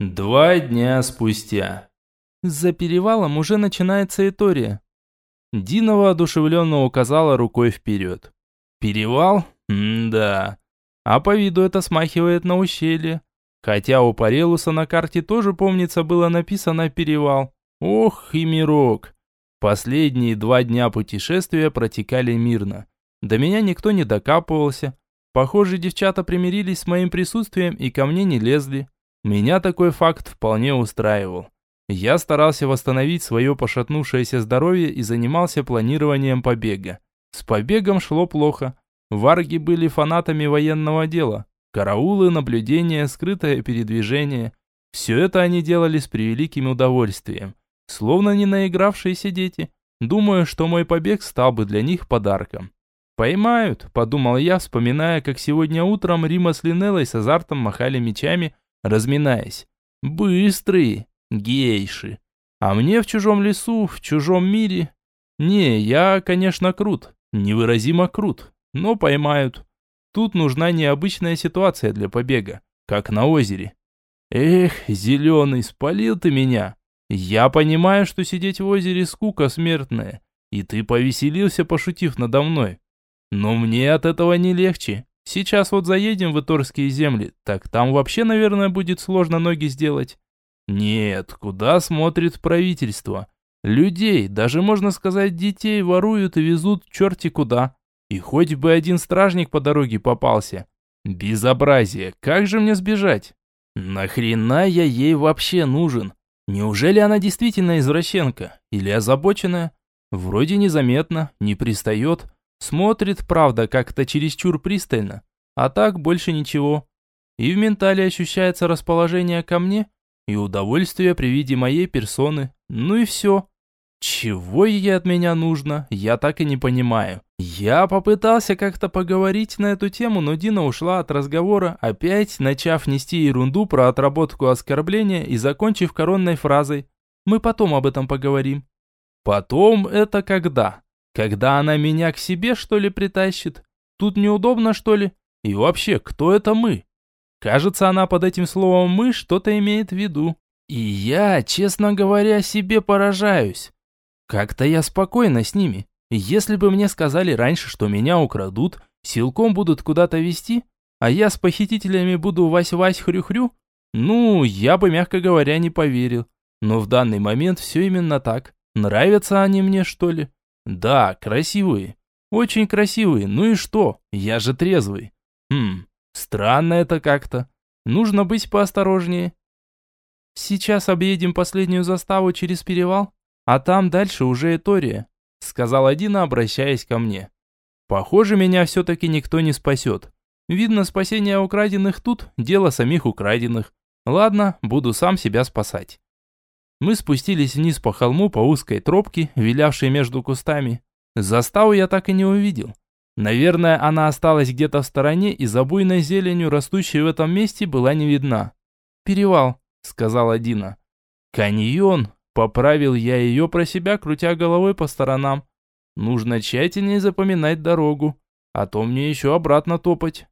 Два дня спустя. За перевалом уже начинается Этория. Дина воодушевленно указала рукой вперед. Перевал? М-да. А по виду это смахивает на ущелье. Хотя у Парелуса на карте тоже, помнится, было написано «перевал». Ох и мирок. Последние два дня путешествия протекали мирно. До меня никто не докапывался. Похоже, девчата примирились с моим присутствием и ко мне не лезли. Меня такой факт вполне устраивал. Я старался восстановить свое пошатнувшееся здоровье и занимался планированием побега. С побегом шло плохо. Варги были фанатами военного дела. Караулы, наблюдения, скрытое передвижение. Все это они делали с превеликим удовольствием. Словно не наигравшиеся дети. Думаю, что мой побег стал бы для них подарком. «Поймают», – подумал я, вспоминая, как сегодня утром Рима с Линеллой с азартом махали мечами, разминаясь. «Быстрые! Гейши! А мне в чужом лесу, в чужом мире...» «Не, я, конечно, крут, невыразимо крут, но поймают. Тут нужна необычная ситуация для побега, как на озере. Эх, зеленый, спалил ты меня. Я понимаю, что сидеть в озере скука смертная, и ты повеселился, пошутив надо мной. Но мне от этого не легче. Сейчас вот заедем в Иторские земли, так там вообще, наверное, будет сложно ноги сделать. Нет, куда смотрит правительство? Людей, даже можно сказать детей, воруют и везут черти куда. И хоть бы один стражник по дороге попался. Безобразие, как же мне сбежать? Нахрена я ей вообще нужен? Неужели она действительно извращенка? Или озабоченная? Вроде незаметно, не пристает, Смотрит, правда, как-то чересчур пристально, а так больше ничего. И в ментале ощущается расположение ко мне и удовольствие при виде моей персоны. Ну и все. Чего ей от меня нужно, я так и не понимаю. Я попытался как-то поговорить на эту тему, но Дина ушла от разговора, опять начав нести ерунду про отработку оскорбления и закончив коронной фразой «Мы потом об этом поговорим». Потом это когда? Когда она меня к себе, что ли, притащит? Тут неудобно, что ли? И вообще, кто это мы? Кажется, она под этим словом «мы» что-то имеет в виду. И я, честно говоря, себе поражаюсь. Как-то я спокойно с ними. Если бы мне сказали раньше, что меня украдут, силком будут куда-то везти, а я с похитителями буду вась-вась хрю-хрю, ну, я бы, мягко говоря, не поверил. Но в данный момент все именно так. Нравятся они мне, что ли? Да, красивые. Очень красивые. Ну и что? Я же трезвый. Хм, странно это как-то. Нужно быть поосторожнее. Сейчас объедем последнюю заставу через перевал, а там дальше уже Этория, сказал Дина, обращаясь ко мне. Похоже, меня все-таки никто не спасет. Видно, спасение украденных тут – дело самих украденных. Ладно, буду сам себя спасать. Мы спустились вниз по холму по узкой тропке, вилявшей между кустами. Заставу я так и не увидел. Наверное, она осталась где-то в стороне и за буйной зеленью, растущей в этом месте, была не видна. «Перевал», — сказала Дина. «Каньон», — поправил я ее про себя, крутя головой по сторонам. «Нужно тщательнее запоминать дорогу, а то мне еще обратно топать».